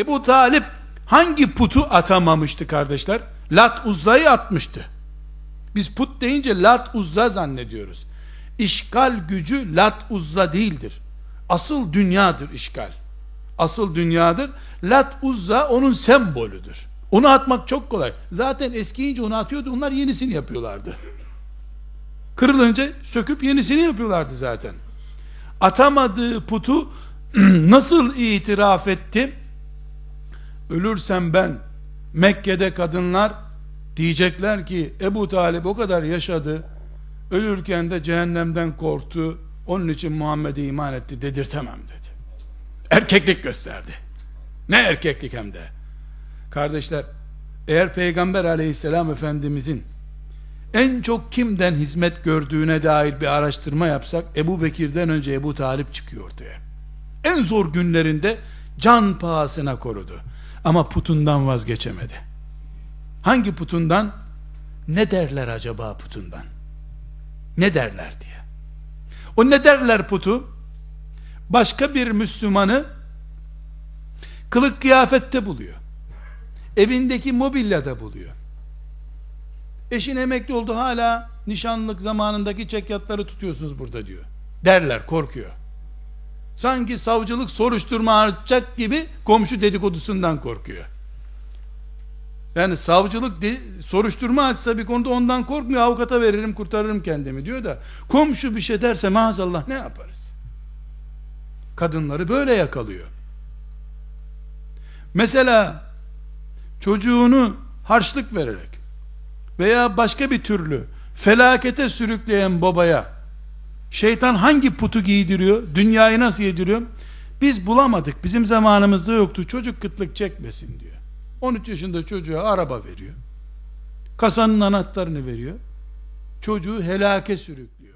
Ebu Talip hangi putu atamamıştı kardeşler? Lat Uzza'yı atmıştı. Biz put deyince Lat Uzza zannediyoruz. İşgal gücü Lat Uzza değildir. Asıl dünyadır işgal. Asıl dünyadır. Lat Uzza onun sembolüdür. Onu atmak çok kolay. Zaten eskiyince onu atıyordu. Onlar yenisini yapıyorlardı. Kırılınca söküp yenisini yapıyorlardı zaten. Atamadığı putu nasıl itiraf etti? Ölürsem ben Mekke'de kadınlar diyecekler ki Ebu Talip o kadar yaşadı ölürken de cehennemden korktu onun için Muhammed'e iman etti dedirtemem dedi. Erkeklik gösterdi. Ne erkeklik hem de. Kardeşler eğer Peygamber aleyhisselam efendimizin en çok kimden hizmet gördüğüne dair bir araştırma yapsak Ebu Bekir'den önce Ebu Talip çıkıyor ortaya. En zor günlerinde can pahasına korudu. Ama putundan vazgeçemedi. Hangi putundan? Ne derler acaba putundan? Ne derler diye. O ne derler putu? Başka bir Müslümanı kılık kıyafette buluyor. Evindeki mobilyada buluyor. Eşin emekli oldu hala nişanlık zamanındaki çekyatları tutuyorsunuz burada diyor. Derler korkuyor. Sanki savcılık soruşturma açacak gibi komşu dedikodusundan korkuyor. Yani savcılık de, soruşturma açsa bir konuda ondan korkmuyor. Avukata veririm kurtarırım kendimi diyor da komşu bir şey derse maazallah ne yaparız? Kadınları böyle yakalıyor. Mesela çocuğunu harçlık vererek veya başka bir türlü felakete sürükleyen babaya şeytan hangi putu giydiriyor? Dünyayı nasıl yediriyor? Biz bulamadık. Bizim zamanımızda yoktu. Çocuk kıtlık çekmesin diyor. 13 yaşında çocuğa araba veriyor. Kasanın anahtarını veriyor. Çocuğu helake sürüklüyor.